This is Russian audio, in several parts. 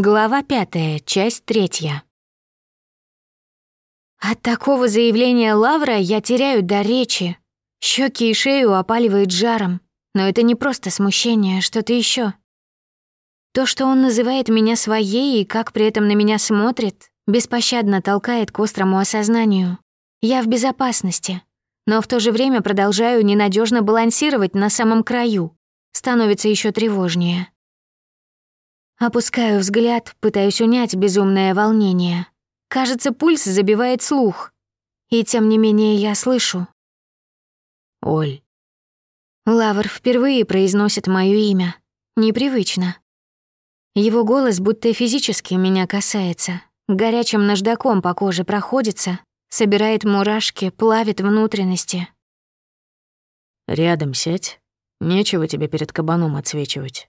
Глава пятая, часть третья. От такого заявления Лавра я теряю до речи. Щеки и шею опаливает жаром. Но это не просто смущение, а что-то еще. То, что он называет меня своей и как при этом на меня смотрит, беспощадно толкает к острому осознанию. Я в безопасности, но в то же время продолжаю ненадежно балансировать на самом краю. Становится еще тревожнее. Опускаю взгляд, пытаюсь унять безумное волнение. Кажется, пульс забивает слух. И тем не менее я слышу. «Оль». Лавр впервые произносит моё имя. Непривычно. Его голос будто физически меня касается. Горячим наждаком по коже проходится, собирает мурашки, плавит внутренности. «Рядом сядь. Нечего тебе перед кабаном отсвечивать».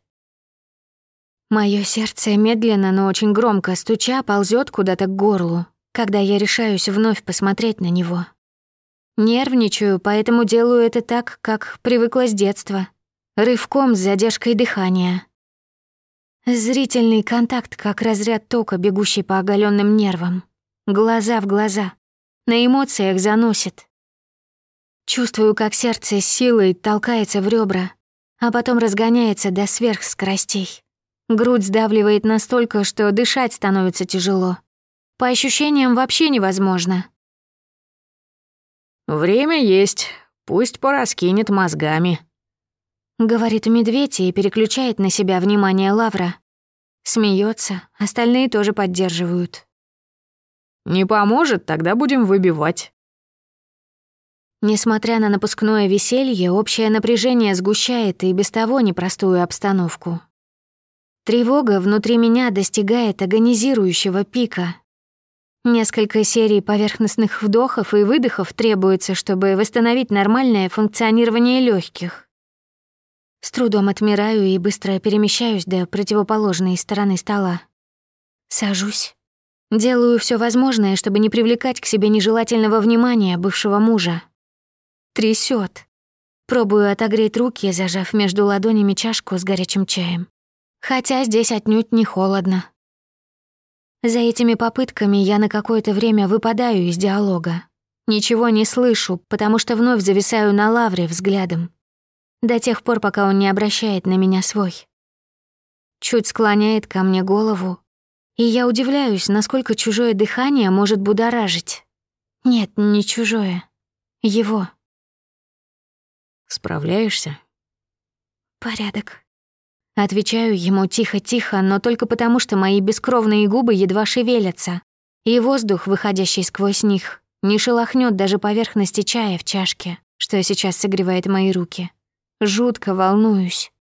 Моё сердце медленно, но очень громко стуча ползёт куда-то к горлу, когда я решаюсь вновь посмотреть на него. Нервничаю, поэтому делаю это так, как привыкла с детства. Рывком с задержкой дыхания. Зрительный контакт, как разряд тока, бегущий по оголенным нервам. Глаза в глаза. На эмоциях заносит. Чувствую, как сердце силой толкается в ребра, а потом разгоняется до сверхскоростей. Грудь сдавливает настолько, что дышать становится тяжело. По ощущениям вообще невозможно. «Время есть. Пусть пораскинет мозгами», — говорит медведь и переключает на себя внимание Лавра. Смеется, остальные тоже поддерживают. «Не поможет, тогда будем выбивать». Несмотря на напускное веселье, общее напряжение сгущает и без того непростую обстановку. Тревога внутри меня достигает агонизирующего пика. Несколько серий поверхностных вдохов и выдохов требуется, чтобы восстановить нормальное функционирование легких. С трудом отмираю и быстро перемещаюсь до противоположной стороны стола. Сажусь. Делаю все возможное, чтобы не привлекать к себе нежелательного внимания бывшего мужа. Трясет. Пробую отогреть руки, зажав между ладонями чашку с горячим чаем. Хотя здесь отнюдь не холодно. За этими попытками я на какое-то время выпадаю из диалога. Ничего не слышу, потому что вновь зависаю на лавре взглядом. До тех пор, пока он не обращает на меня свой. Чуть склоняет ко мне голову, и я удивляюсь, насколько чужое дыхание может будоражить. Нет, не чужое. Его. Справляешься? Порядок. Отвечаю ему тихо-тихо, но только потому, что мои бескровные губы едва шевелятся, и воздух, выходящий сквозь них, не шелохнет даже поверхности чая в чашке, что сейчас согревает мои руки. Жутко волнуюсь.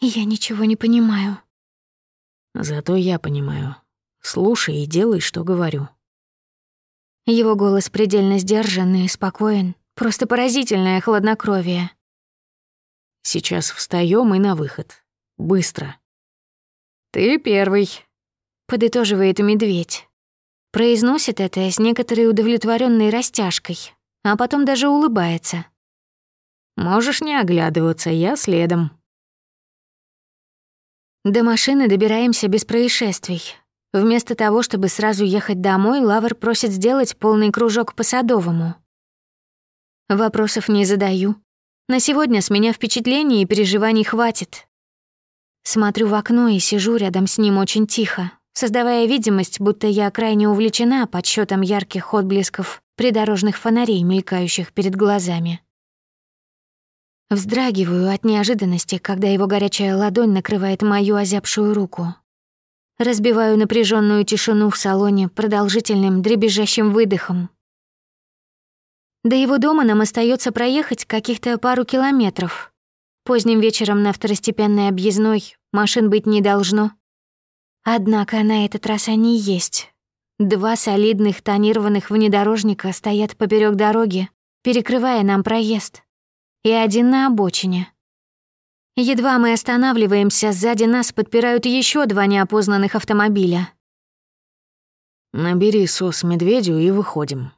Я ничего не понимаю. Зато я понимаю. Слушай и делай, что говорю. Его голос предельно сдержанный и спокоен, просто поразительное хладнокровие. Сейчас встаем и на выход. Быстро. Ты первый, подытоживает медведь. Произносит это с некоторой удовлетворенной растяжкой, а потом даже улыбается. Можешь не оглядываться, я следом. До машины добираемся без происшествий. Вместо того, чтобы сразу ехать домой, Лавр просит сделать полный кружок по Садовому. Вопросов не задаю, на сегодня с меня впечатлений и переживаний хватит. Смотрю в окно и сижу рядом с ним очень тихо, создавая видимость, будто я крайне увлечена подсчетом ярких отблесков придорожных фонарей, мелькающих перед глазами. Вздрагиваю от неожиданности, когда его горячая ладонь накрывает мою озябшую руку. Разбиваю напряженную тишину в салоне продолжительным дребезжащим выдохом, до его дома нам остается проехать каких-то пару километров. Поздним вечером на второстепенной объездной машин быть не должно. Однако на этот раз они есть. Два солидных тонированных внедорожника стоят поперек дороги, перекрывая нам проезд. И один на обочине. Едва мы останавливаемся, сзади нас подпирают еще два неопознанных автомобиля. «Набери сос медведю и выходим»,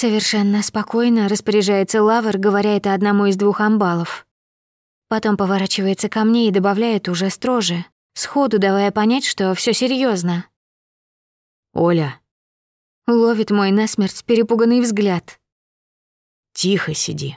Совершенно спокойно распоряжается Лавр, говоря это одному из двух амбалов. Потом поворачивается ко мне и добавляет уже строже, сходу давая понять, что все серьезно. «Оля». Ловит мой насмерть перепуганный взгляд. «Тихо сиди».